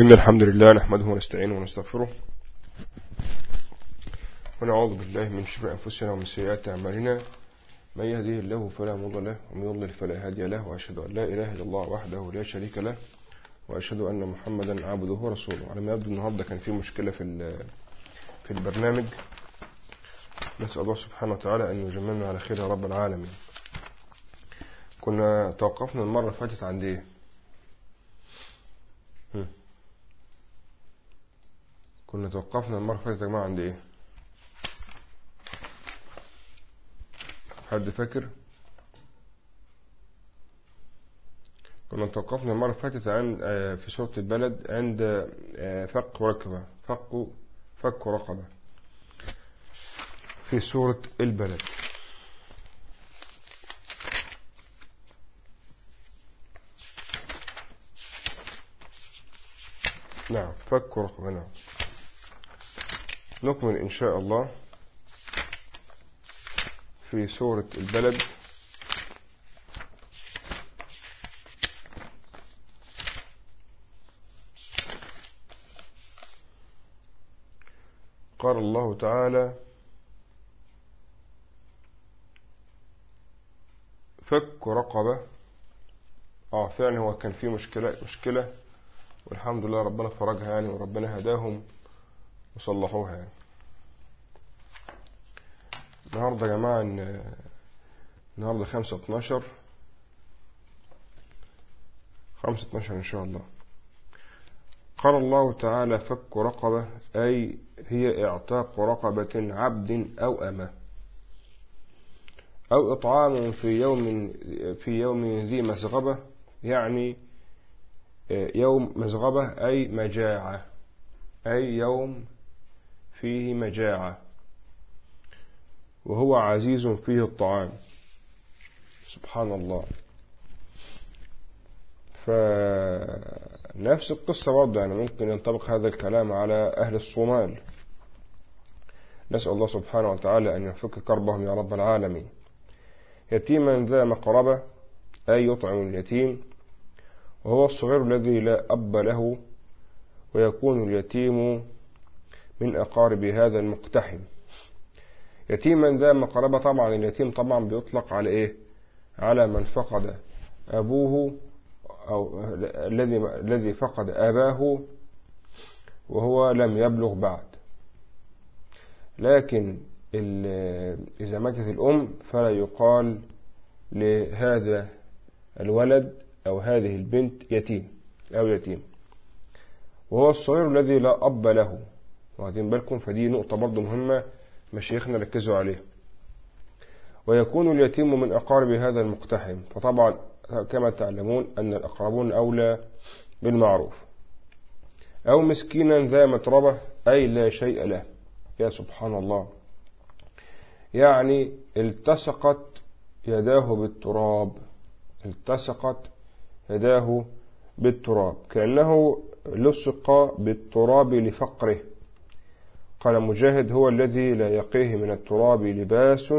إن الحمد لله نحمده ونستعينه ونستغفره ونعوذ بالله من شر أنفسنا ومن سيئات أعمالنا. من يهديه الله فلا مضل له ومن يضلل فلا هادي له وأشهد أن لا إله إلا الله وحده لا شريك له وأشهد أن محمدا عبده ورسوله. على ما يبدو النهاردة كان في مشكلة في في البرنامج. نسأل الله سبحانه وتعالى أن يجمعنا على خير يا رب العالمين. كنا توقفنا المرة اللي فاتت عند إيه؟ كنا توقفنا المرة اللي فاتت يا جماعة عند إيه؟ حد فاكر؟ كنا توقفنا المرة اللي فاتت عن في سورة البلد عند فك رقبة فك فك رقبة في سورة البلد نعم فك رقبة نعم نكمل إن شاء الله في سورة البلد. قال الله تعالى فك رقبة. آه فعلا هو كان في مشكلة مشكلة والحمد لله ربنا فرجها يعني وربنا هداهم. وصلحوها يعني. النهاردة يا جماعة النهاردة خمسة اتناشر. خمسة اتناشر إن شاء الله. قال الله تعالى فك رقبة أي هي إعتاق رقبة عبد أو أمة. أو إطعام في يوم في يوم ذي مسغبة يعني يوم مسغبة أي مجاعة. أي يوم فيه مجاعة وهو عزيز فيه الطعام. سبحان الله فنفس القصة برضه يعني ممكن ينطبق هذا الكلام على أهل الصومال. نسأل الله سبحانه وتعالى أن يفك كربهم يا رب العالمين. يتيما ذا مقربة أي يطعم اليتيم وهو الصغير الذي لا أب له ويكون اليتيم من أقارب هذا المقتحم. يتيما ذا مقربة طبعا اليتيم طبعا بيطلق على إيه؟ على من فقد أبوه أو الذي الذي فقد أباه وهو لم يبلغ بعد. لكن إذا ماتت الأم فلا يقال لهذا الولد أو هذه البنت يتيم أو يتيم. وهو الصغير الذي لا أب له. واخدين بالكم؟ فدي نقطة برضو مهمة مشايخنا ركزوا عليها. ويكون اليتيم من أقارب هذا المقتحم. فطبعا كما تعلمون أن الأقربون أولى بالمعروف. أو مسكينا ذا متربة أي لا شيء له. يا سبحان الله يعني التصقت يداه بالتراب. التصقت يداه بالتراب. كأنه لصق بالتراب لفقره. قال مجاهد هو الذي لا يقيه من التراب لباس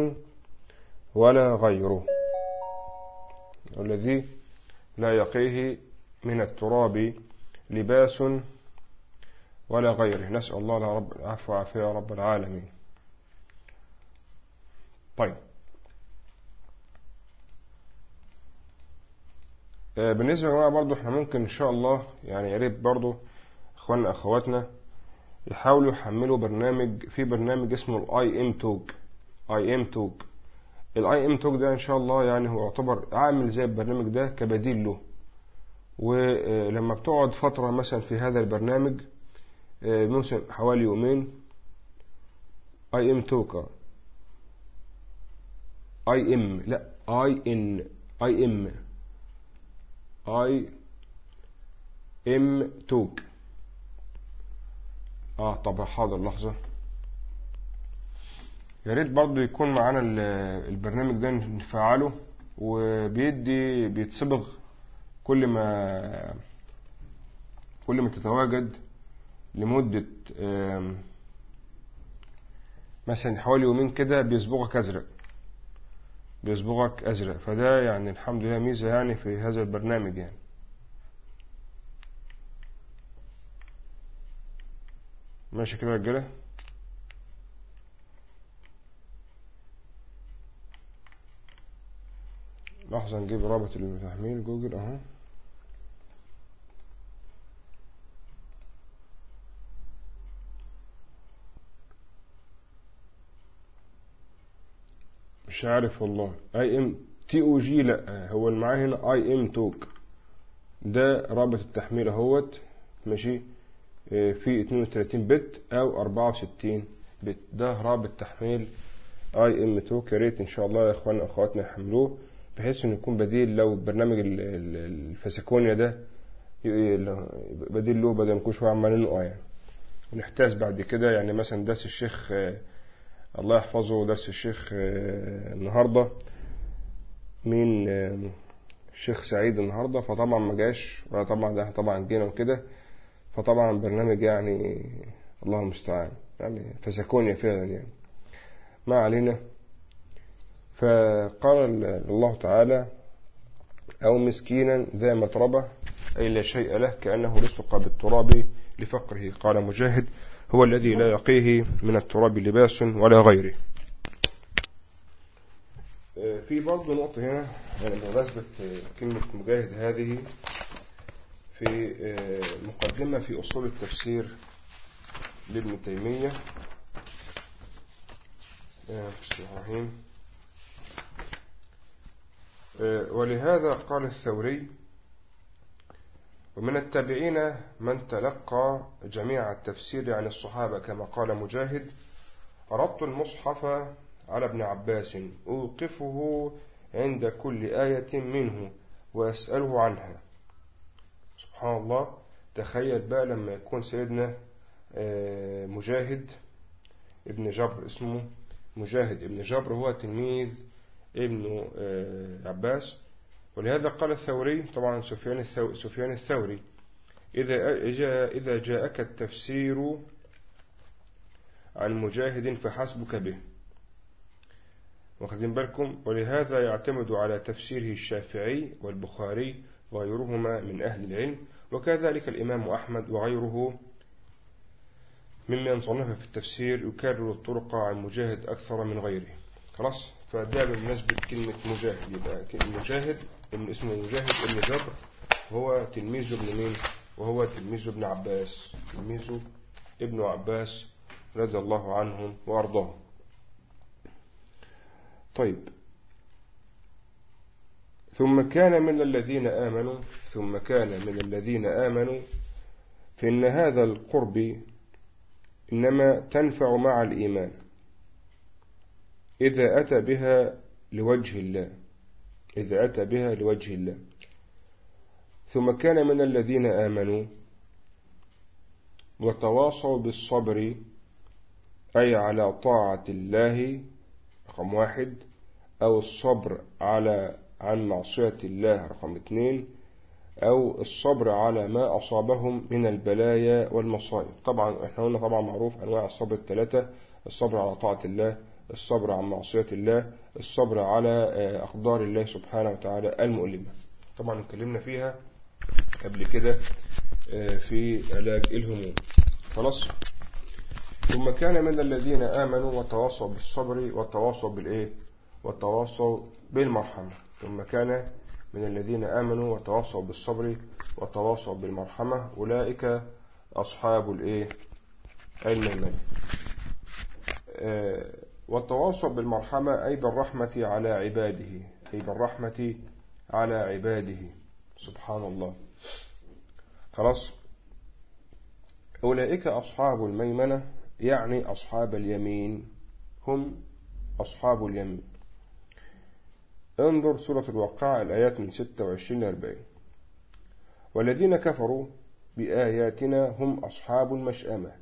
ولا غيره. الذي لا يقيه من التراب لباس ولا غيره. نسأل الله رب العفو وعافية يا رب العالمين. طيب. بالنسبة يا جماعة برضو إحنا ممكن إن شاء الله يعني يا ريت برضو إخواننا أخواتنا يحاولوا يحملوا برنامج في برنامج اسمه ال IM Tog اي ام توج الاي ام توج ده إن شاء الله يعني هو يعتبر عامل زي البرنامج ده كبديل له. ولما بتقعد فترة مثلا في هذا البرنامج موسم حوالي يومين اي ام توكا اي ام لا اي ان اي ام اي ام توك آه طب حاضر لحظة. يا ريت برضو يكون معانا البرنامج ده نفعله وبيدي بيتصبغ كل ما كل ما تتواجد لمدة مثلا حوالي يومين كده بيصبغك أزرق. بيصبغك أزرق. فده يعني الحمد لله ميزة يعني في هذا البرنامج يعني. ماشي كده رجالة. لحظة نجيب رابط التحميل جوجل أهو. مش عارف والله. اي ام تي أو جي لا. هو اللي معاه هنا IM Tok ده رابط التحميل أهوت. ماشي. في 32 بت أو 64 بت. ده رابط تحميل اي ام توك يا ريت إن شاء الله يا إخواننا وأخواتنا يحملوه بحيث إنه يكون بديل لو برنامج ال- ال- الفاسيكونيا ده بديل له بدل ما نكون شوية عمالين نقع يعني. ونحتاج بعد كده. يعني مثلا درس الشيخ آه، الله يحفظه درس الشيخ آه، النهارده. مين؟ آه، الشيخ سعيد النهارده. فطبعا ما جاش ولا طبعا ده طبعا جينا وكده. فطبعا برنامج يعني الله المستعان يعني فسكونيا فعلا يعني ما علينا. فقال الله تعالى أو مسكينا ذا متربة أي لا شيء له كأنه لصق بالتراب لفقره. قال مجاهد هو الذي لا يقيه من التراب لباس ولا غيره. آه، في برضه نقطة هنا يعني بمناسبة آه، كلمة مجاهد هذه في آه، مقدمة في أصول التفسير لابن تيمية آه، آه، ولهذا قال الثوري ومن التابعين من تلقى جميع التفسير عن الصحابة كما قال مجاهد أردت المصحف على ابن عباس أوقفه عند كل آية منه وأسأله عنها. سبحان الله. تخيل بقى لما يكون سيدنا آه، مجاهد ابن جبر اسمه مجاهد ابن جبر هو تلميذ ابن آه، عباس. ولهذا قال الثوري طبعا سفيان سفيان الثوري إذا إذا جاءك التفسير عن مجاهد فحسبك به. واخدين بالكم؟ ولهذا يعتمد على تفسيره الشافعي والبخاري وغيرهما من أهل العلم وكذلك الإمام أحمد وغيره ممن صنف في التفسير يكرر الطرق عن مجاهد أكثر من غيره. خلاص؟ فده بمناسبة كلمة مجاهد. يبقى مجاهد اسمه مجاهد ابن جبر هو تلميذ ابن مين؟ وهو تلميذ ابن عباس. تلميذ ابن عباس رضي الله عنهم وأرضاهم طيب ثم كان من الذين آمنوا ثم كان من الذين آمنوا. فإن هذا القرب إنما تنفع مع الإيمان إذا أتى بها لوجه الله إذا أتى بها لوجه الله. ثم كان من الذين آمنوا وتواصوا بالصبر أي على طاعة الله رقم واحد أو الصبر على عن معصية الله رقم اثنين أو الصبر على ما أصابهم من البلايا والمصائب. طبعا إحنا قلنا طبعا معروف أنواع الصبر الثلاثة الصبر على طاعة الله الصبر عن معصية الله الصبر على آه، أقدار الله سبحانه وتعالى المؤلمة. طبعا اتكلمنا فيها قبل كده آه، في علاج الهموم. خلاص؟ ثم كان من الذين آمنوا وتواصوا بالصبر وتواصوا بالإيه؟ وتواصوا بالمرحمة. ثم كان من الذين آمنوا وتواصوا بالصبر وتواصوا بالمرحمة أولئك أصحاب الإيه؟ الميمنة آه، والتواصل بالمرحمة أي بالرحمة على عباده أي بالرحمة على عباده. سبحان الله. خلاص. أولئك أصحاب الميمنة يعني أصحاب اليمين. هم أصحاب اليمين انظر سورة الواقعة الآيات من 26 ل 40 والذين كفروا بآياتنا هم أصحاب المشأمة.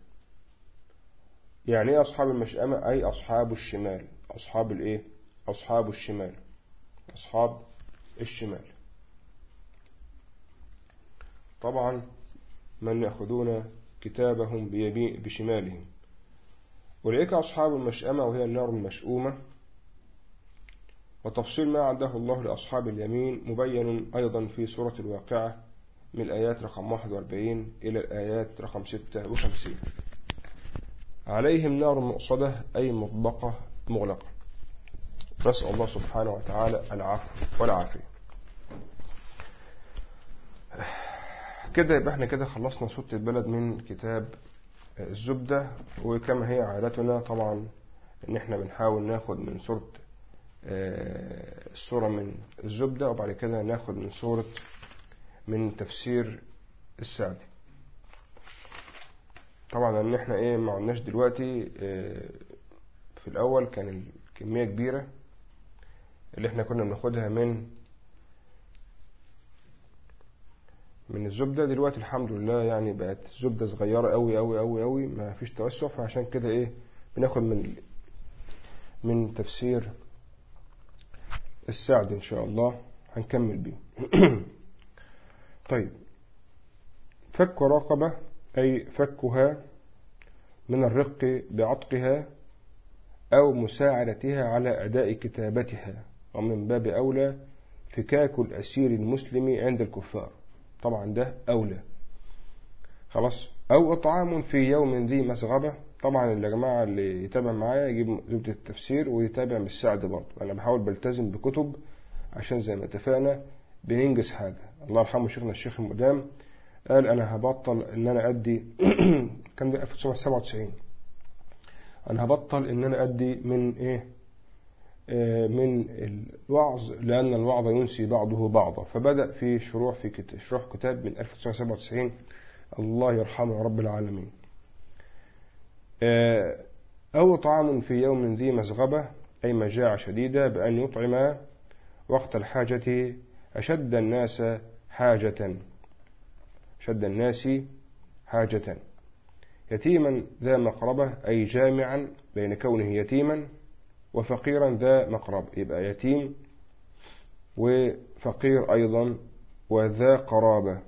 يعني إيه أصحاب المشأمة؟ أي أصحاب الشمال. أصحاب الإيه؟ أصحاب الشمال. أصحاب الشمال. طبعا من يأخذون كتابهم بشمالهم. أولئك أصحاب المشأمة وهي النار المشؤومة. وتفصيل ما عده الله لأصحاب اليمين مبين أيضا في سورة الواقعة من الآيات رقم 41 إلى الآيات رقم 56 عليهم نار مؤصدة أي مطبقة مغلقة. نسأل الله سبحانه وتعالى العفو والعافية. كده يبقى إحنا كده خلصنا سورة البلد من كتاب الزبدة وكما هي عادتنا طبعا إن إحنا بنحاول ناخد من سورة السورة من الزبدة وبعد كده ناخد من سورة من تفسير السعدي. طبعا إن إحنا إيه ما عدناش دلوقتي في الأول كان الكمية كبيرة اللي إحنا كنا بناخدها من من الزبدة. دلوقتي الحمد لله يعني بقت الزبدة صغيرة قوي قوي قوي قوي ما فيش توسع. فعشان كده إيه بناخد من من تفسير السعد إن شاء الله هنكمل بيه. طيب. فك رقبة أي فكها من الرق بعتقها أو مساعدتها على أداء كتابتها. ومن باب أولى فكاك الأسير المسلم عند الكفار. طبعا ده أولى. خلاص؟ أو إطعام في يوم ذي مسغبة طبعا يا جماعة اللي يتابع معايا يجيب زبدة التفسير ويتابع بالسعد برضه. أنا بحاول بلتزم بكتب عشان زي ما اتفقنا بننجز حاجة. الله يرحمه شيخنا الشيخ المدام قال أنا هبطل إن أنا أدي كان ده 1997 أنا هبطل إن أنا أدي من إيه؟ آه من الوعظ لأن الوعظ ينسي بعضه بعضا. فبدأ في شروع في كتاب شروح كتاب من 1997 الله يرحمه رب العالمين. أو طعام في يوم ذي مسغبة أي مجاعة شديدة بأن يطعم وقت الحاجة أشد الناس حاجة. شد الناس حاجة. يتيما ذا مقربة أي جامعا بين كونه يتيما وفقيرا ذا مقرب. يبقى يتيم وفقير أيضا وذا قرابة.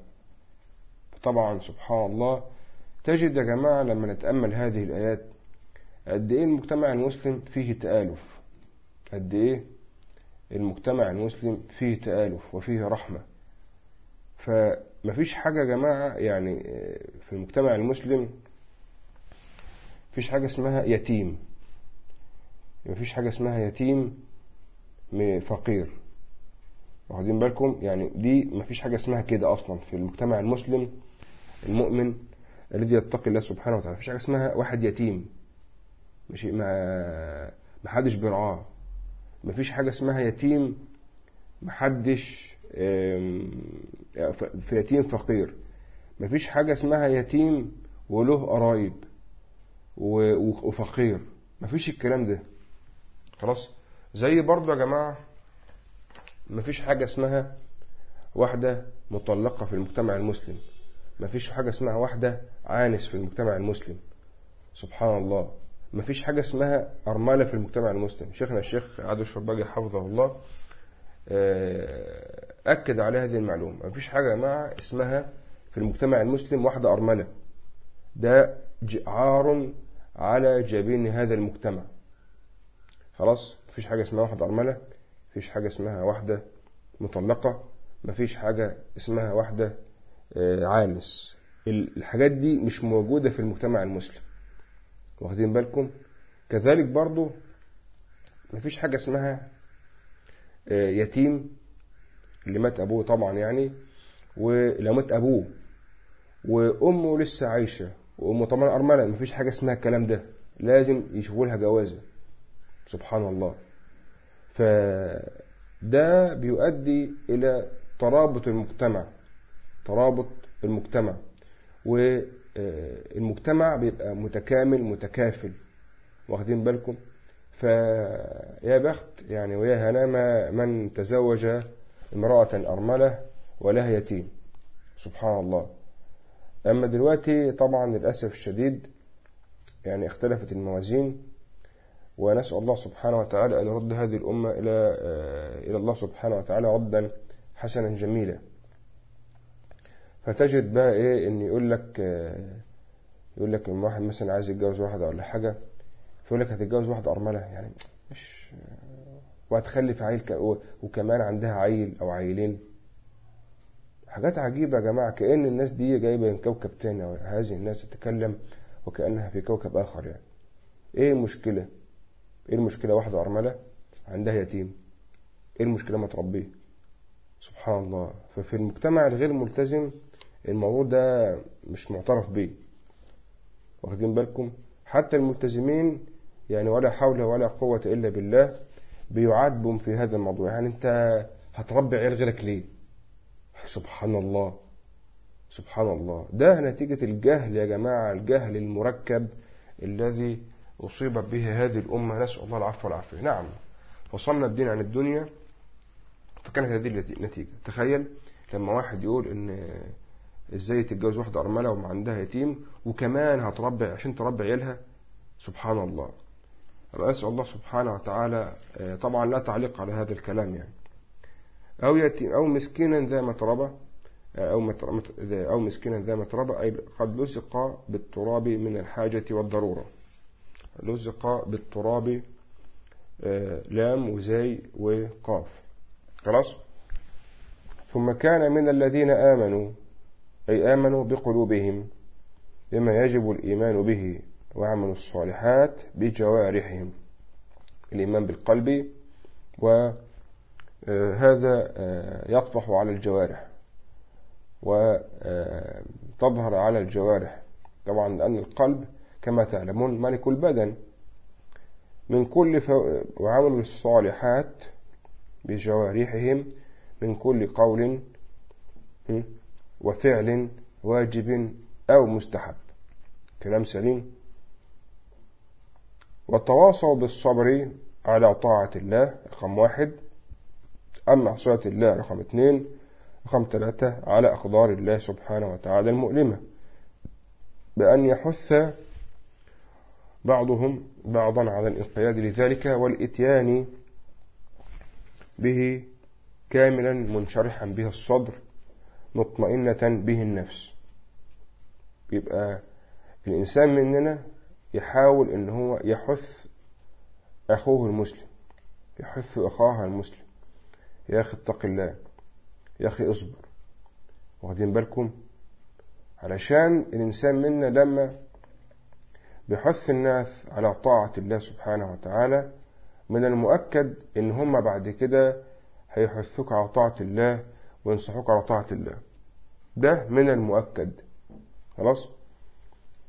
طبعا سبحان الله تجد يا جماعة لما نتأمل هذه الآيات. قد إيه المجتمع المسلم فيه تآلف؟ قد إيه المجتمع المسلم فيه تآلف وفيه رحمة؟ فمفيش حاجة يا جماعة يعني في المجتمع المسلم مفيش حاجة اسمها يتيم. مفيش حاجة اسمها يتيم فقير. واخدين بالكم؟ يعني دي مفيش حاجة اسمها كده أصلا في المجتمع المسلم المؤمن. الذي يتقي الله سبحانه وتعالى. مفيش حاجة اسمها واحد يتيم. مش ما محدش بيرعاه. مفيش حاجة اسمها يتيم محدش في يتيم فقير. مفيش حاجة اسمها يتيم وله قرايب وفقير. مفيش الكلام ده. خلاص؟ زي برضو يا جماعة مفيش حاجة اسمها واحدة مطلقة في المجتمع المسلم. مفيش حاجة اسمها واحدة عانس في المجتمع المسلم. سبحان الله. مفيش حاجة اسمها أرملة في المجتمع المسلم. شيخنا الشيخ عادل الشرباجي حفظه الله أكد على هذه المعلومة. مفيش حاجة يا جماعة اسمها في المجتمع المسلم واحدة أرملة. ده عار على جبين هذا المجتمع. خلاص؟ مفيش حاجة اسمها واحدة أرملة. مفيش حاجة اسمها واحدة مطلقة. مفيش حاجة اسمها واحدة عانس الحاجات دي مش موجودة في المجتمع المسلم. واخدين بالكم؟ كذلك برضو مفيش حاجة اسمها يتيم اللي مات أبوه طبعا يعني ولو مات أبوه وأمه لسه عايشة وأمه طبعا أرملة مفيش حاجة اسمها الكلام ده. لازم يشوفوا لها جوازة. سبحان الله. فده بيؤدي إلى ترابط المجتمع. ترابط المجتمع والمجتمع بيبقى متكامل متكافل. واخدين بالكم؟ فيا بخت يعني ويا هنام من تزوج امرأة أرملة ولها يتيم. سبحان الله. أما دلوقتي طبعا للأسف الشديد يعني اختلفت الموازين ونسأل الله سبحانه وتعالى أن يرد هذه الأمة إلى إلى الله سبحانه وتعالى ردا حسنا جميلا. فتجد بقى إيه إن يقول لك يقول لك إن واحد مثلا عايز يتجوز واحدة ولا حاجة فيقول لك هتتجوز واحدة أرملة يعني مش وهتخلف عيل وكمان عندها عيل أو عيلين. حاجات عجيبة يا جماعة كأن الناس دي جايبة من كوكب تاني هذه الناس تتكلم وكأنها في كوكب آخر يعني. إيه المشكلة؟ إيه المشكلة؟ واحدة أرملة عندها يتيم. إيه المشكلة ما تربيه؟ سبحان الله. ففي المجتمع الغير ملتزم الموضوع ده مش معترف به واخدين بالكم؟ حتى الملتزمين يعني ولا حول ولا قوة إلا بالله بيعاتبهم في هذا الموضوع. يعني أنت هتربي عيال غيرك ليه؟ سبحان الله سبحان الله ده نتيجة الجهل يا جماعة الجهل المركب الذي أصيبت به هذه الأمة. نسأل الله العفو والعافية. نعم فصلنا الدين عن الدنيا فكانت هذه النتيجة. تخيل لما واحد يقول إن إزاي تتجوز واحدة أرملة وما عندها يتيم وكمان هتربي عشان تربي عيالها. سبحان الله. أسأل الله سبحانه وتعالى طبعا لا تعليق على هذا الكلام يعني. أو يتيم أو مسكينا ذا متربة أو أو مسكينا ذا متربة أي قد لصق بالتراب من الحاجة والضرورة. لصق بالتراب لام وزي وقاف. خلاص؟ ثم كان من الذين آمنوا أي آمنوا بقلوبهم بما يجب الإيمان به وعملوا الصالحات بجوارحهم. الإيمان بالقلب وهذا يطفح على الجوارح وتظهر على الجوارح. طبعا لأن القلب كما تعلمون ملك البدن. من كل ف... وعملوا الصالحات بجوارحهم من كل قول وفعل واجب أو مستحب. كلام سليم. والتواصوا بالصبر على طاعة الله رقم واحد. أما معصية الله رقم اثنين. رقم ثلاثة على أقدار الله سبحانه وتعالى المؤلمة. بأن يحث بعضهم بعضا على الانقياد لذلك والإتيان به كاملا منشرحا به الصدر. مطمئنة به النفس. يبقى الإنسان مننا يحاول إن هو يحث أخوه المسلم يحث أخاها المسلم. يا أخي اتق الله يا أخي اصبر. واخدين بالكم؟ علشان الإنسان منا لما بيحث الناس على طاعة الله سبحانه وتعالى من المؤكد إن هم بعد كده هيحثوك على طاعة الله وينصحوك على طاعة الله. ده من المؤكد. خلاص؟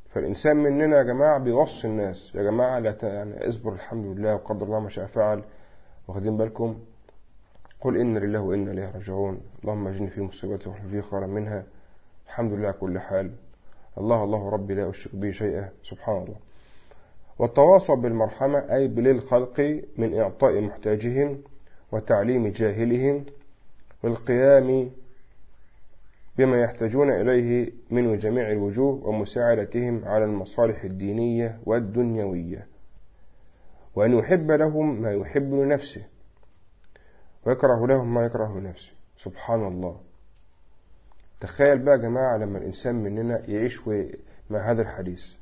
فالإنسان مننا يا جماعة بيوصي الناس. يا جماعة لا يعني اصبر الحمد لله وقدر الله ما شاء فعل. واخدين بالكم؟ قل إن لله وإنا إليه راجعون. اللهم اجني في مصيبتي واخلف في خيرا منها. الحمد لله كل حال. الله الله ربي لا أشرك به شيئا. سبحان الله. والتواصل بالمرحمة أي بالخلق من إعطاء محتاجهم وتعليم جاهلهم والقيام بما يحتاجون إليه من جميع الوجوه ومساعدتهم على المصالح الدينية والدنيوية. وأن يحب لهم ما يحب لنفسه. ويكره لهم ما يكره لنفسه. سبحان الله. تخيل بقى يا جماعة لما الإنسان مننا يعيش مع هذا الحديث.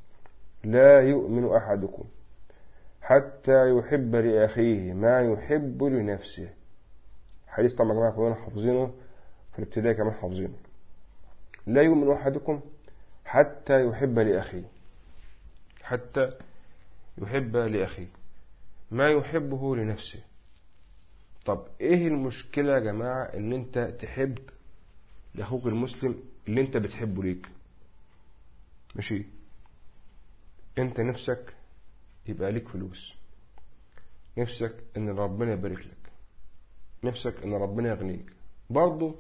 لا يؤمن أحدكم حتى يحب لأخيه ما يحب لنفسه. حديث طبعا يا جماعة كلنا حافظينه. في الابتدائي كمان حافظينه. لا يؤمن أحدكم حتى يحب لأخيه. حتى يحب لأخيه. ما يحبه لنفسه. طب إيه المشكلة يا جماعة إن أنت تحب لأخوك المسلم اللي أنت بتحبه ليك؟ ماشي. أنت نفسك يبقى ليك فلوس. نفسك إن ربنا يبارك لك. نفسك إن ربنا يغنيك. برضه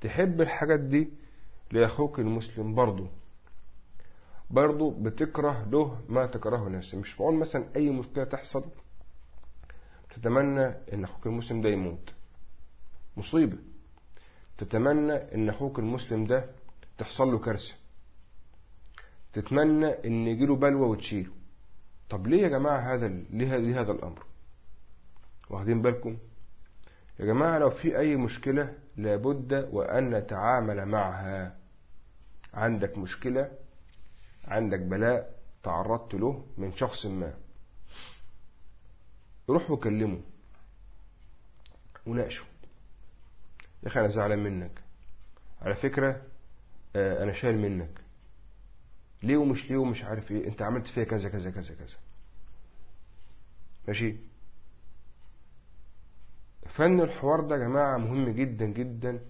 تحب الحاجات دي لأخوك المسلم برضه برضه بتكره له ما تكرهه نفسك مش بقول مثلا أي مشكلة تحصل تتمنى إن أخوك المسلم ده يموت. مصيبة. تتمنى إن أخوك المسلم ده تحصل له كارثة. تتمنى إن يجيله بلوى وتشيله. طب ليه يا جماعة هذا ليه هذا الأمر؟ واخدين بالكم؟ يا جماعة لو في أي مشكلة لابد وأن نتعامل معها. عندك مشكلة عندك بلاء تعرضت له من شخص ما. روح وكلمه وناقشه. يا أخي أنا زعلان منك. على فكرة أنا شايل منك. ليه ومش ليه ومش عارف إيه؟ أنت عملت فيها كذا كذا كذا كذا. ماشي؟ فن الحوار ده يا جماعة مهم جدا جدا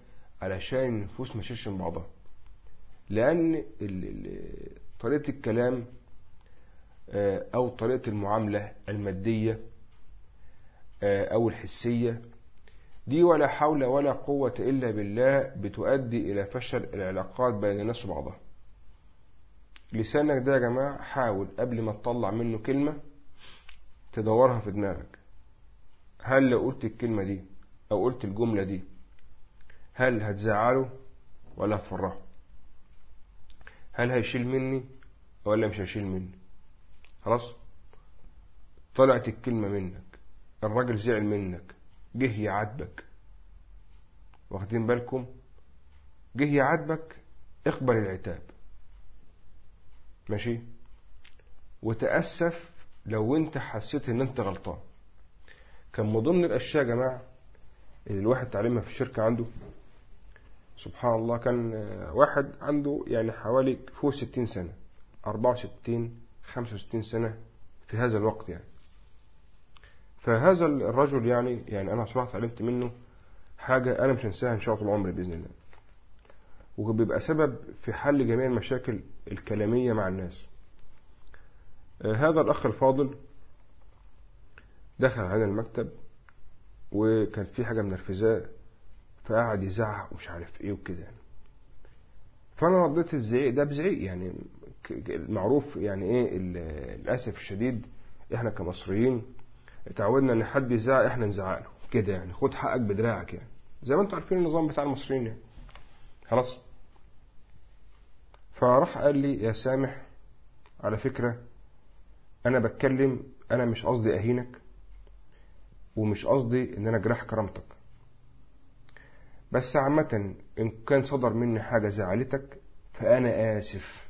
علشان النفوس ما من بعضها. لأن طريقة الكلام آه، أو طريقة المعاملة المادية آه، أو الحسية دي ولا حول ولا قوة إلا بالله بتؤدي إلى فشل العلاقات بين الناس وبعضها. لسانك ده يا جماعة حاول قبل ما تطلع منه كلمة تدورها في دماغك. هل لو قلت الكلمة دي أو قلت الجملة دي هل هتزعله ولا هتفرحه؟ هل هيشيل مني ولا مش هيشيل مني؟ خلاص؟ طلعت الكلمة منك الراجل زعل منك جه يعاتبك. واخدين بالكم؟ جه يعاتبك اقبل العتاب. ماشي؟ وتأسف لو انت حسيت ان انت غلطان. كان من ضمن الأشياء يا جماعة اللي الواحد تعلمها في الشركة عنده. سبحان الله كان واحد عنده يعني حوالي فوق 60 سنة 64 65 سنة في هذا الوقت يعني. فهذا الرجل يعني يعني أنا صراحة تعلمت منه حاجة أنا مش هنساها إن شاء الله طول عمري بإذن الله. وبيبقى سبب في حل جميع المشاكل الكلامية مع الناس. آه، هذا الأخ الفاضل دخل على المكتب وكانت في حاجة منرفزاه فقعد يزعق ومش عارف إيه وكده. فأنا رديت الزعيق ده بزعيق يعني المعروف يعني إيه للأسف الشديد إحنا كمصريين اتعودنا إن حد يزعق إحنا نزعق له كده يعني. خد حقك بدراعك يعني. زي ما أنتم عارفين النظام بتاع المصريين يعني. خلاص. فراح قال لي يا سامح على فكرة أنا بتكلم أنا مش قصدي أهينك. ومش قصدي إن أنا اجرح كرامتك. بس عامة إن كان صدر مني حاجة زعلتك فأنا آسف.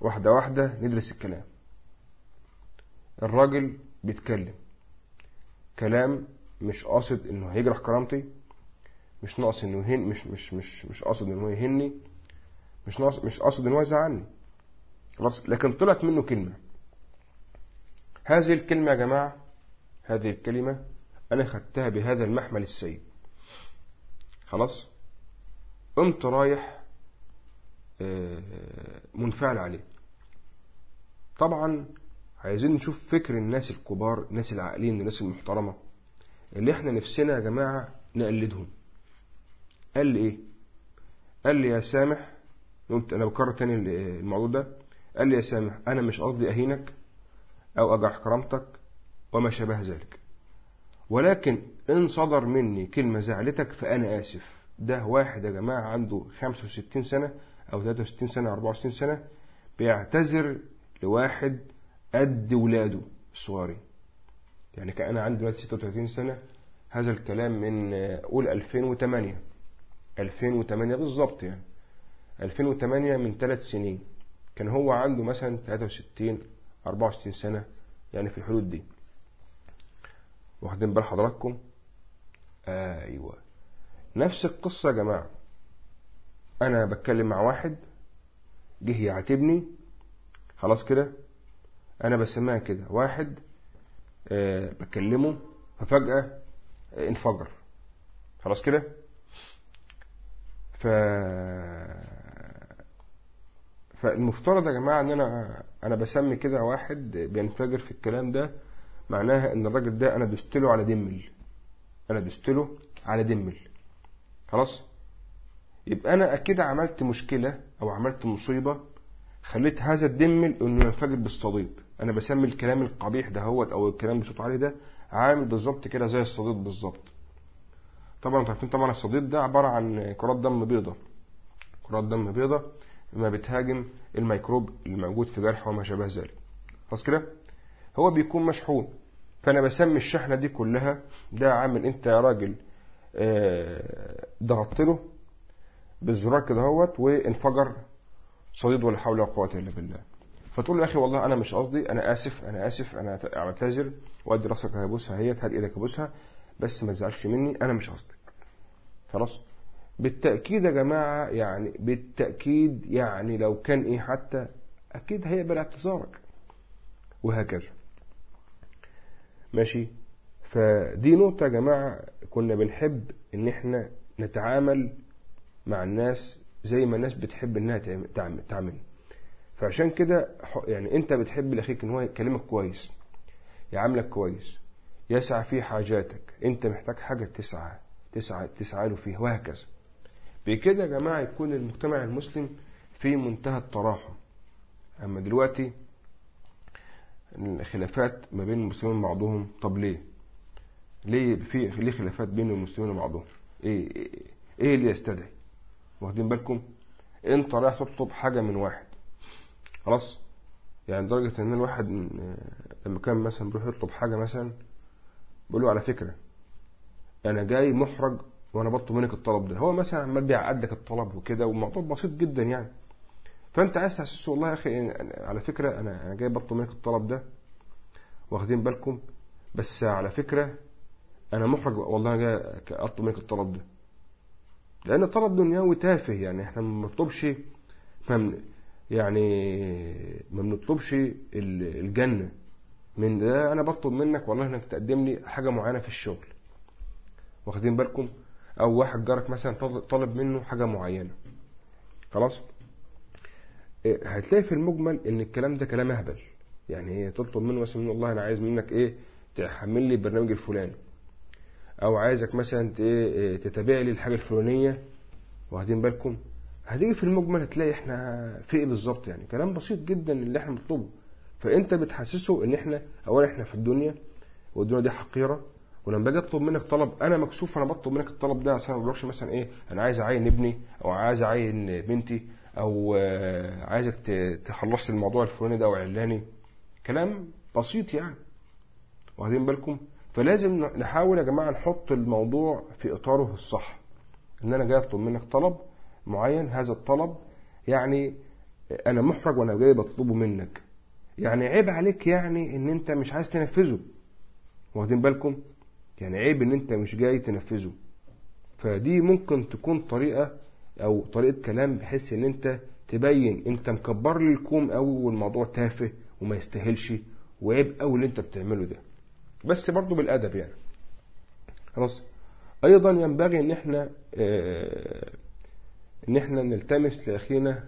واحدة واحدة ندرس الكلام. الراجل بيتكلم. كلام مش قاصد إنه هيجرح كرامتي مش ناقص إنه يهن مش مش مش مش قاصد إنه يهني مش ناقص مش قاصد إنه يزعلني. خلاص لكن طلعت منه كلمة. هذه الكلمة يا جماعة هذه الكلمة أنا خدتها بهذا المحمل السيء. خلاص؟ قمت رايح آه، منفعل عليه. طبعا عايزين نشوف فكر الناس الكبار الناس العاقلين الناس المحترمة اللي إحنا نفسنا يا جماعة نقلدهم. قال لي إيه؟ قال لي يا سامح أنا بكرر تاني الموضوع ده. قال لي يا سامح أنا مش قصدي أهينك أو أجرح كرامتك وما شابه ذلك. ولكن إن صدر مني كلمة زعلتك فأنا آسف. ده واحد يا جماعة عنده 65 سنة أو 63 سنة 64 سنة بيعتذر لواحد قد ولاده الصغارين يعني كان عندي دلوقتي 36 سنة هذا الكلام من قول 2008 2008 بالظبط يعني. 2008 من ثلاث سنين. كان هو عنده مثلا 63 64 سنة يعني في الحدود دي. واخدين بال حضراتكم؟ أيوه. نفس القصة يا جماعة. أنا بتكلم مع واحد جه يعاتبني خلاص كده؟ أنا بسميها كده. واحد أه بكلمه ففجأة انفجر. خلاص كده؟ ف فالمفترض يا جماعة إن أنا أنا بسمي كده واحد بينفجر في الكلام ده معناها إن الراجل ده أنا دستله على دمل أنا دستله على دمل خلاص؟ يبقى أنا أكيد عملت مشكلة أو عملت مصيبة خليت هذا الدمل إنه ينفجر بالصديد. أنا بسمي الكلام القبيح ده هو أو الكلام بصوت عالي ده عامل بالظبط كده زي الصديد بالظبط. طبعا أنتوا عارفين طبعا الصديد ده عبارة عن كرات دم بيضة. كرات دم بيضة ما بتهاجم الميكروب اللي موجود في جرح وما شابه ذلك. خلاص كده؟ هو بيكون مشحون. فأنا بسمي الشحنة دي كلها. ده عامل أنت يا راجل آه، ضغطت له بالزرار كده أهوت وانفجر صديد ولا حول ولا قوة إلا بالله. فتقول له يا أخي والله أنا مش قصدي أنا آسف أنا آسف أنا أعتذر وأدي رأسك هبوسها هي هات إيدك هبوسها بس ما تزعلش مني أنا مش قصدي. خلاص؟ بالتأكيد يا جماعة يعني بالتأكيد يعني لو كان إيه حتى أكيد هيقبل اعتذارك. وهكذا. ماشي؟ فدي نقطة يا جماعة كنا بنحب إن إحنا نتعامل مع الناس زي ما الناس بتحب إنها تعمل. فعشان كده يعني أنت بتحب لأخيك إن هو يكلمك كويس يعاملك كويس يسعى في حاجاتك أنت محتاج حاجة تسعى تسعى تسعى له فيها وهكذا. بكده يا جماعة يكون المجتمع المسلم في منتهى التراحم. أما دلوقتي الخلافات ما بين المسلمين بعضهم طب ليه؟ ليه في ليه خلافات بين المسلمين وبعضهم؟ إيه إيه, إيه اللي يستدعي؟ واخدين بالكم؟ انت رايح تطلب حاجة من واحد. خلاص؟ يعني لدرجه إن الواحد لما كان مثلا بيروح يطلب حاجة مثلا بيقول له على فكرة أنا جاي محرج وأنا بطلب منك الطلب ده. هو مثلا عمال بيعقدك الطلب وكده والموضوع بسيط جدا يعني. فأنت عايز تحسسه والله يا أخي على فكرة أنا أنا جاي بطلب منك الطلب ده واخدين بالكم. بس على فكرة أنا محرج والله أنا جاي أطلب منك الطلب ده. لأن الطلب دنيوي تافه يعني إحنا ما بنطلبش يعني ما بنطلبش الجنة. من ده أنا بطلب منك والله إنك تقدم لي حاجة معينة في الشغل. واخدين بالكم؟ أو واحد جارك مثلا طالب منه حاجة معينة. خلاص؟ إيه، هتلاقي في المجمل إن الكلام ده كلام أهبل. يعني هي تطلب منه مثلا والله أنا عايز منك إيه تحمل لي البرنامج الفلاني. أو عايزك مثلا إيه، تتابع لي الحاجة الفلانية. واخدين بالكم؟ هتيجي في المجمل هتلاقي إحنا في إيه بالظبط يعني؟ كلام بسيط جدا اللي إحنا بنطلبه. فأنت بتحسسه إن إحنا اولا إحنا في الدنيا والدنيا دي حقيرة. ولما باجي اطلب منك طلب أنا مكسوف أنا بطلب منك الطلب ده عشان ما بقولكش مثلا إيه أنا عايز أعين ابني أو عايز أعين بنتي أو آه، عايزك تخلص الموضوع الفلاني ده أو علاني كلام بسيط يعني. واخدين بالكم؟ فلازم نحاول يا جماعة نحط الموضوع في إطاره الصح. إن أنا جاي أطلب منك طلب معين هذا الطلب يعني أنا محرج وأنا جاي بطلبه منك. يعني عيب عليك يعني إن أنت مش عايز تنفذه. واخدين بالكم؟ يعني عيب إن أنت مش جاي تنفذه. فدي ممكن تكون طريقة أو طريقة كلام بحيث إن أنت تبين أنت مكبر لي الكوم قوي والموضوع تافه وما يستاهلش وعيب قوي اللي أنت بتعمله ده. بس برضه بالأدب يعني. خلاص. أيضا ينبغي إن إحنا آه إن إحنا نلتمس لأخينا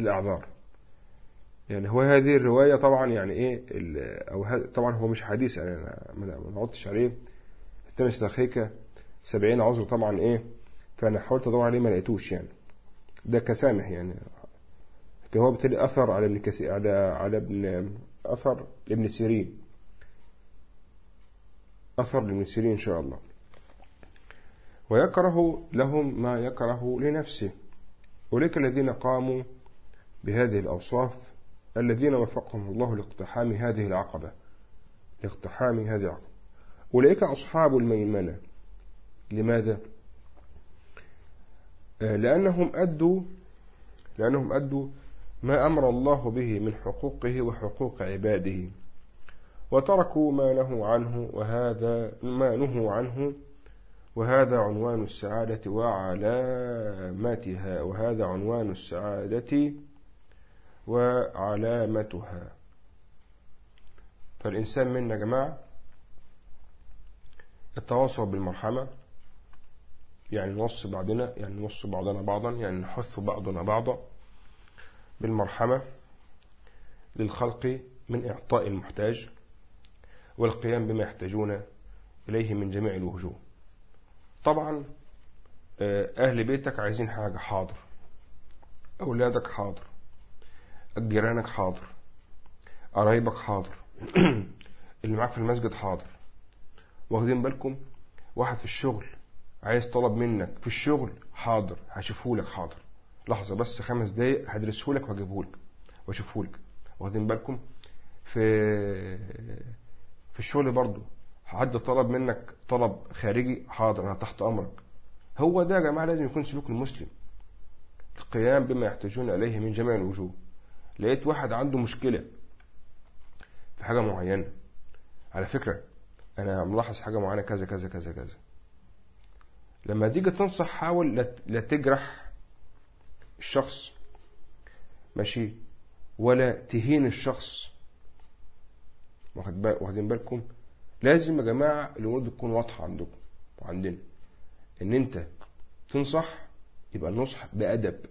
الأعذار. يعني هو هذه الرواية طبعا يعني إيه أو طبعا هو مش حديث يعني أنا ما عدتش عليه. التمس لاخيك سبعين عذر طبعا إيه فأنا حاولت أدور عليه ما لقيتوش يعني. ده كسامح يعني. لكن هو بالتالي أثر على ابن كثير على على ابن أثر لابن سيرين. أثر لابن سيرين إن شاء الله. ويكره لهم ما يكره لنفسه. أولئك الذين قاموا بهذه الأوصاف الذين وفقهم الله لاقتحام هذه العقبة لاقتحام هذه العقبة. أولئك أصحاب الميمنة لماذا؟ آه، لأنهم أدوا لأنهم أدوا ما أمر الله به من حقوقه وحقوق عباده وتركوا ما نهوا عنه وهذا ما نهوا عنه وهذا عنوان السعادة وعلاماتها وهذا عنوان السعادة وعلامتها فالإنسان منا يا جماعة التواصل بالمرحمة يعني نوصي بعضنا يعني نوصي بعضنا بعضا يعني نحث بعضنا بعضا بالمرحمة للخلق من إعطاء المحتاج والقيام بما يحتاجون إليه من جميع الوجوه. طبعا آه، أهل بيتك عايزين حاجة حاضر. أولادك حاضر. جيرانك حاضر. قرايبك حاضر. اللي معاك في المسجد حاضر. واخدين بالكم؟ واحد في الشغل عايز طلب منك في الشغل حاضر هشوفهولك حاضر. لحظة بس خمس دقايق هدرسهولك وهجيبهولك واشوفهولك. واخدين بالكم؟ في في الشغل برضو حد طلب منك طلب خارجي حاضر أنا تحت أمرك. هو ده يا جماعة لازم يكون سلوك المسلم. القيام بما يحتاجون إليه من جميع الوجوه. لقيت واحد عنده مشكلة في حاجة معينة. على فكرة أنا ملاحظ حاجة معينة كذا كذا كذا كذا. لما تيجي تنصح حاول لا تجرح الشخص ماشي ولا تهين الشخص. واخدين بالكم؟ لازم يا جماعة الأمور دي تكون واضحة عندكم وعندنا إن أنت تنصح يبقى النصح بأدب.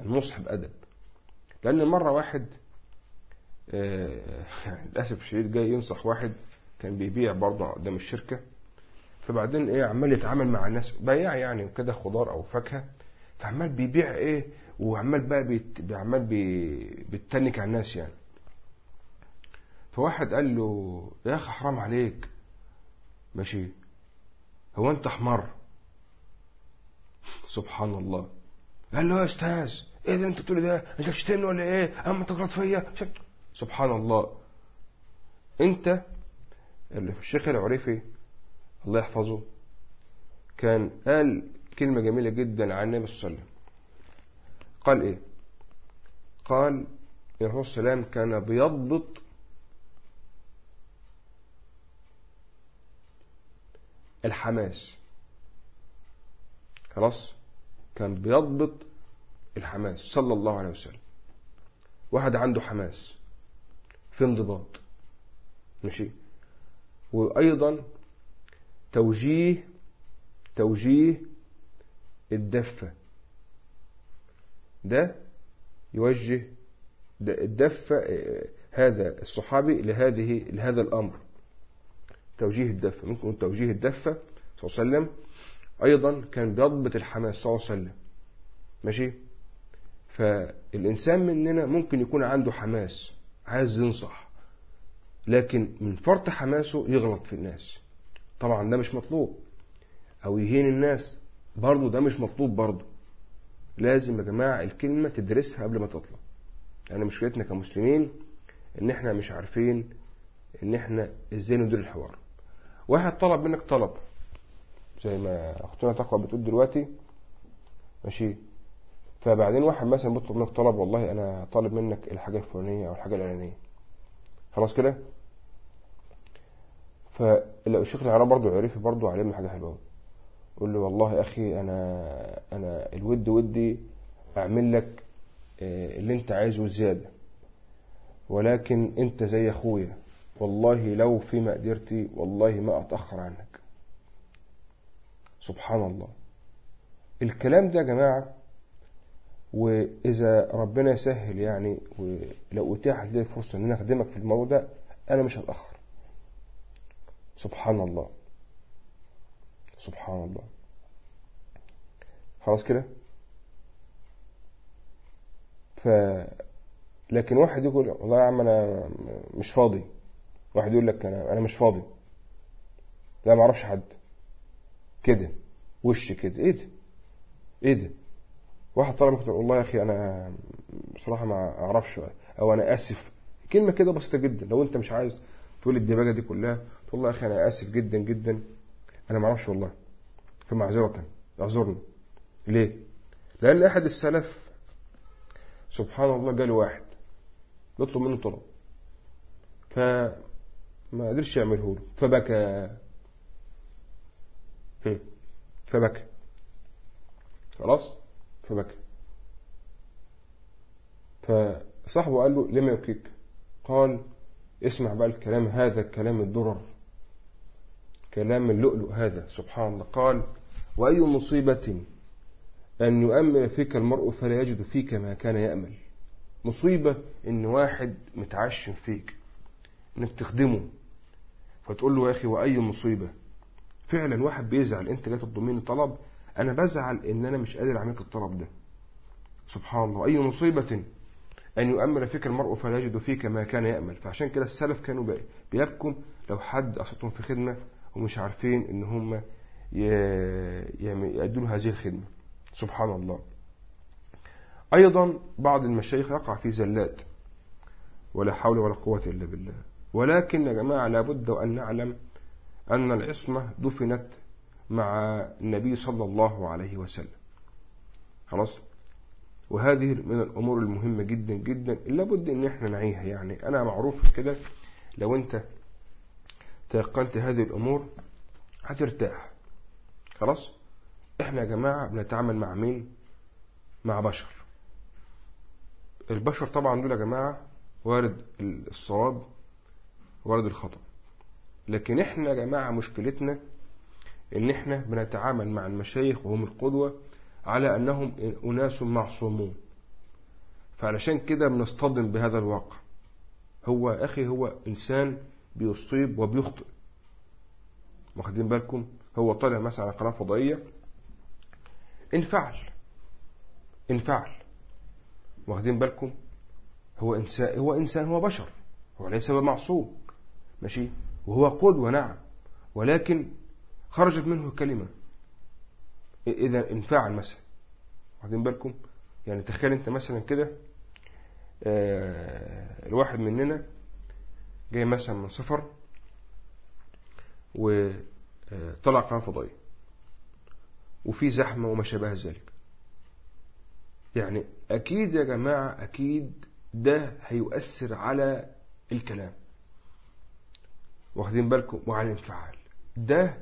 النصح بأدب. لأن مرة واحد آه للأسف الشديد جاي ينصح واحد كان بيبيع برضه قدام الشركة. فبعدين إيه عمال يتعامل مع الناس بياع يعني وكده خضار أو فاكهة. فعمال بيبيع إيه وعمال بقى بيت عمال بي بيتنك على الناس يعني. فواحد قال له يا أخي حرام عليك. ماشي. هو أنت حمار؟ سبحان الله. قال له يا أستاذ إيه ده أنت بتقول ده؟ أنت بتشتمني ولا إيه؟ أما تغلط فيا؟ سبحان الله. أنت الشيخ العريفي الله يحفظه كان قال كلمة جميلة جدا عن النبي صلى الله عليه وسلم. قال إيه؟ قال الرسول صلى الله عليه كان بيضبط الحماس. خلاص؟ كان بيضبط الحماس صلى الله عليه وسلم. واحد عنده حماس في انضباط. ماشي؟ وأيضا توجيه توجيه الدفة. ده يوجه الدفة هذا الصحابي لهذه لهذا الأمر. توجيه الدفة. ممكن توجيه الدفة صلى الله عليه وسلم. أيضا كان بيضبط الحماس صلى الله عليه وسلم. ماشي؟ فالإنسان مننا ممكن يكون عنده حماس عايز ينصح. لكن من فرط حماسه يغلط في الناس. طبعا ده مش مطلوب. أو يهين الناس. برضه ده مش مطلوب برضه لازم يا جماعة الكلمة تدرسها قبل ما تطلع. يعني مشكلتنا كمسلمين إن إحنا مش عارفين إن إحنا إزاي ندير الحوار. واحد طلب منك طلب. زي ما أختنا تقوى بتقول دلوقتي. ماشي. فبعدين واحد مثلا بيطلب منك طلب والله أنا طالب منك الحاجة الفلانية أو الحاجة الاعلانيه خلاص كده؟ فالشيخ العرب برضه عرفي برضه علمنا حاجة حلوة قول له والله يا أخي أنا أنا الود ودي أعمل لك اللي أنت عايزه زيادة. ولكن أنت زي أخويا. والله لو في مقدرتي والله ما أتأخر عنك. سبحان الله. الكلام ده يا جماعة وإذا ربنا يسهل يعني ولو أتاحت لي الفرصه إن أنا أخدمك في الموضوع ده أنا مش هتأخر. سبحان الله. سبحان الله. خلاص كده؟ ف لكن واحد يقول والله يا عم أنا مش فاضي. واحد يقول لك أنا أنا مش فاضي. لا ما أعرفش حد. كده. وش كده؟ إيه ده؟ إيه ده؟ واحد طلب منك والله يا أخي أنا بصراحه ما أعرفش أو أنا آسف. كلمة كده بسيطة جدا لو أنت مش عايز تقول الدباجة دي كلها تقول له يا أخي أنا آسف جدا جدا. أنا ما أعرفش والله. فمعذره اعذرني. ليه؟ لأن أحد السلف سبحان الله جاله واحد بيطلب منه طلب. فما قدرش يعمله له. فبكى. فبكى. خلاص؟ فبكى. فصاحبه قال له لما يبكيك؟ قال اسمع بقى الكلام هذا كلام الدرر. كلام اللؤلؤ هذا سبحان الله. قال وأي مصيبة أن يؤمل فيك المرء فلا يجد فيك ما كان يأمل. مصيبة إن واحد متعشم فيك إنك تخدمه. فتقول له يا أخي وأي مصيبة؟ فعلا واحد بيزعل أنت جاي مني طلب؟ أنا بزعل إن أنا مش قادر أعملك الطلب ده. سبحان الله. أي مصيبة أن يؤمل فيك المرء فلا يجد فيك ما كان يأمل. فعشان كده السلف كانوا بيبكوا لو حد أصبتهم في خدمة ومش عارفين إن هم له هذه الخدمة. سبحان الله. أيضا بعض المشايخ يقع في زلات. ولا حول ولا قوة إلا بالله. ولكن يا جماعة لابد أن نعلم أن العصمة دفنت مع النبي صلى الله عليه وسلم. خلاص؟ وهذه من الأمور المهمة جدا جدا لابد أن إحنا نعيها. يعني أنا معروف كده لو أنت تيقنت هذه الأمور هترتاح. خلاص؟ إحنا يا جماعة بنتعامل مع مين؟ مع بشر. البشر طبعا دول يا جماعة وارد الصواب وارد الخطأ. لكن إحنا يا جماعة مشكلتنا إن إحنا بنتعامل مع المشايخ وهم القدوة على أنهم أناس معصومون. فعلشان كده بنصطدم بهذا الواقع. هو أخي هو إنسان بيصيب وبيخطئ. واخدين بالكم؟ هو طالع مثلا على قناة فضائية. انفعل. انفعل. واخدين بالكم؟ هو إنسان هو إنسان هو بشر. هو ليس بمعصوم. ماشي؟ وهو قدوة نعم. ولكن خرجت منه كلمة إذا انفعل مثلا واخدين بالكم؟ يعني تخيل أنت مثلا كده آه الواحد مننا جاي مثلا من سفر وطلع قناة فضائية وفي زحمة وما شابه ذلك. يعني أكيد يا جماعة أكيد ده هيؤثر على الكلام. واخدين بالكم؟ وعلى الانفعال. ده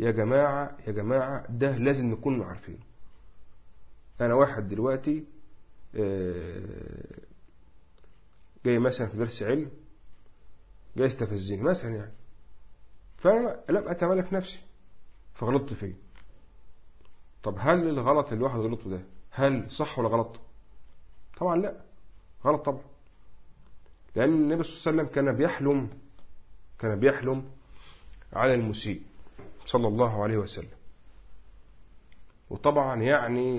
يا جماعة يا جماعة ده لازم نكون عارفينه. أنا واحد دلوقتي جاي مثلا في درس علم جاي يستفزني مثلا يعني. فأنا لم أتمالك نفسي فغلطت فيه. طب هل الغلط اللي الواحد غلطه ده هل صح ولا غلط؟ طبعا لا. غلط طبعا. لأن النبي صلى الله عليه وسلم كان بيحلم كان بيحلم على المسيء. صلى الله عليه وسلم. وطبعا يعني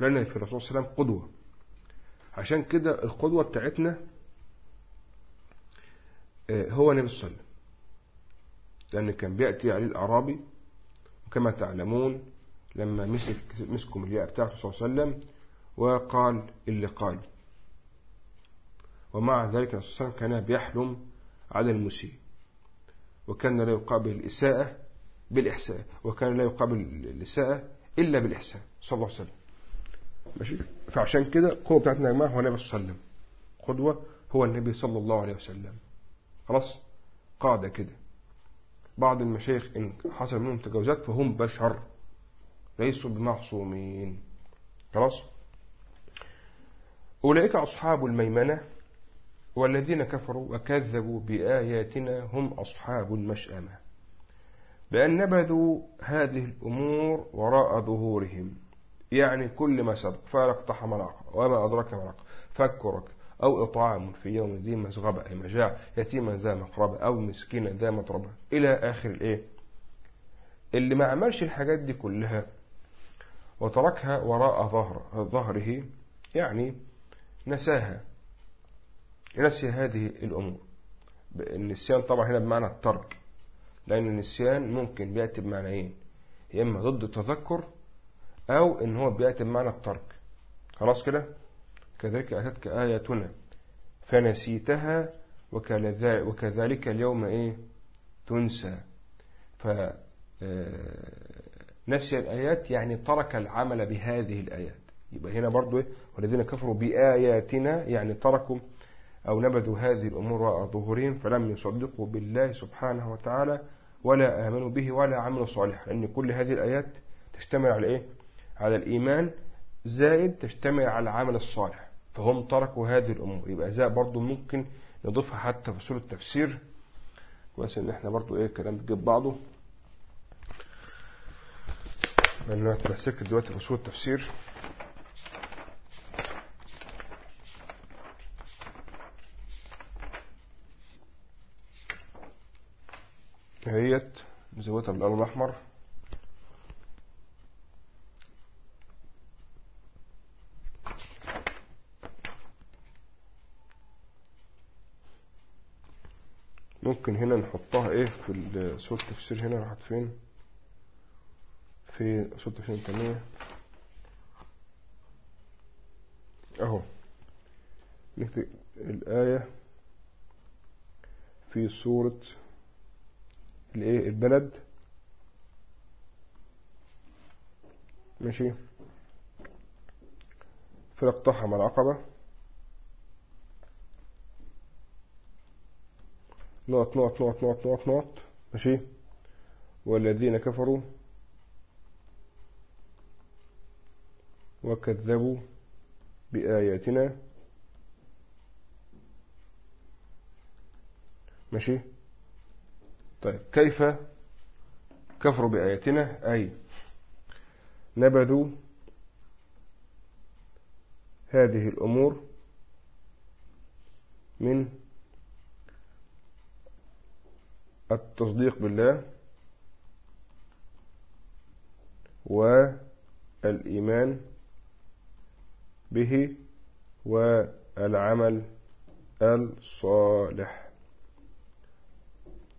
لنا في الرسول صلى الله عليه وسلم قدوة. عشان كده القدوة بتاعتنا هو النبي صلى الله عليه وسلم. لأن كان بيأتي عليه الأعرابي وكما تعلمون لما مسك مسكم الياء بتاعته صلى الله عليه وسلم وقال اللي قاله ومع ذلك الرسول صلى الله عليه وسلم كان بيحلم على المسيء. وكان لا يقابل الإساءة بالإحسان وكان لا يقابل الإساءة إلا بالإحسان صلى الله عليه وسلم. ماشي؟ فعشان كده القوة بتاعتنا يا جماعة هو النبي صلى الله عليه وسلم. قدوة هو النبي صلى الله عليه وسلم. خلاص؟ قاعدة كده. بعض المشايخ إن حصل منهم تجاوزات فهم بشر ليسوا بمعصومين. خلاص؟ أولئك أصحاب الميمنة والذين كفروا وكذبوا بآياتنا هم أصحاب المشأمة. بأن نبذوا هذه الأمور وراء ظهورهم. يعني كل ما سبق. فاقتحم العقبة وما أدرك ما العقبة فك ركب أو إطعام في يوم ذي مسغبة أي مجاع. يتيما ذا مقربة. أو مسكينا ذا مطربة. إلى آخر الإيه؟ اللي ما عملش الحاجات دي كلها وتركها وراء ظهر ظهره يعني نساها. نسي هذه الأمور. النسيان طبعا هنا بمعنى الترك. لأن النسيان ممكن بيأتي بمعنيين يا إما ضد التذكر أو إن هو بيأتي بمعنى الترك. خلاص كده؟ كذلك أتتك آياتنا. فنسيتها وكذلك اليوم إيه؟ تنسى. ف نسي الآيات يعني ترك العمل بهذه الآيات. يبقى هنا برضو إيه؟ والذين كفروا بآياتنا يعني تركوا أو نبذوا هذه الأمور وراء ظهورهم فلم يصدقوا بالله سبحانه وتعالى ولا آمنوا به ولا عملوا صالحا. لأن كل هذه الآيات تشتمل على إيه؟ على الإيمان زائد تشتمل على العمل الصالح. فهم تركوا هذه الأمور. يبقى زائد برضو ممكن نضيفها حتى في سورة التفسير. كويس إن إحنا برضو إيه كلام بتجيب بعضه. أنا مسكت دلوقتي في سورة التفسير. هيت مزودها بالقلم الأحمر. ممكن هنا نحطها إيه في سورة التفسير هنا راحت فين؟ في سورة التفسير الثانية أهو. نكتب الآية في سورة الايه البلد. ماشي. فاقتحم العقبة. نقط نقط نقط نقط نقط نقط ماشي. والذين كفروا. وكذبوا بآياتنا. ماشي. طيب كيف كفروا بآياتنا؟ أي نبذوا هذه الأمور من التصديق بالله والإيمان به والعمل الصالح.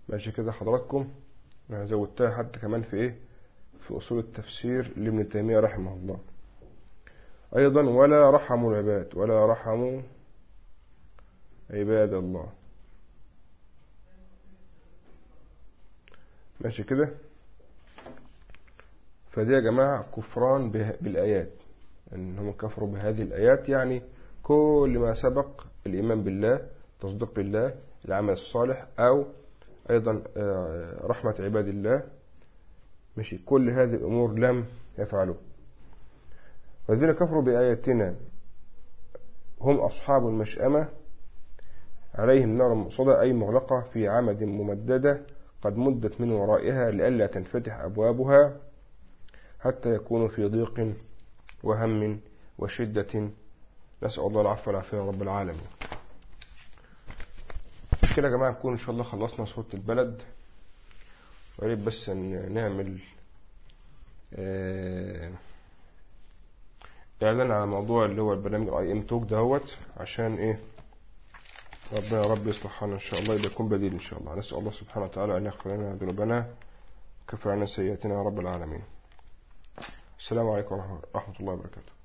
ماشي كده حضراتكم. أنا زودتها حتى كمان في إيه؟ في أصول التفسير لابن تيمية رحمه الله. أيضا ولا رحموا العباد ولا رحموا عباد الله. ماشي كده؟ فدي يا جماعة كفران بالآيات. إن هم كفروا بهذه الآيات يعني كل ما سبق الإيمان بالله تصديق بالله العمل الصالح أو أيضا آه، رحمة عباد الله ماشي كل هذه الأمور لم يفعلوا. والذين كفروا بآياتنا هم أصحاب المشأمة عليهم نار مؤصدة أي مغلقة في عمد ممددة قد مدت من ورائها لئلا تنفتح أبوابها حتى يكونوا في ضيق وهم وشدة. نسأل الله العفو والعافية رب العالمين. كده يا جماعة نكون إن شاء الله خلصنا صورة البلد. وقريب بس نعمل آه، إعلان على موضوع اللي هو البرنامج اي ام توك دهوت عشان إيه؟ ربنا رب يصلح حالنا إن شاء الله يبقى يكون بديل إن شاء الله. نسأل الله سبحانه وتعالى أن يغفر لنا ذنوبنا كفر عنا سيئاتنا يا رب العالمين. السلام عليكم ورحمة الله وبركاته.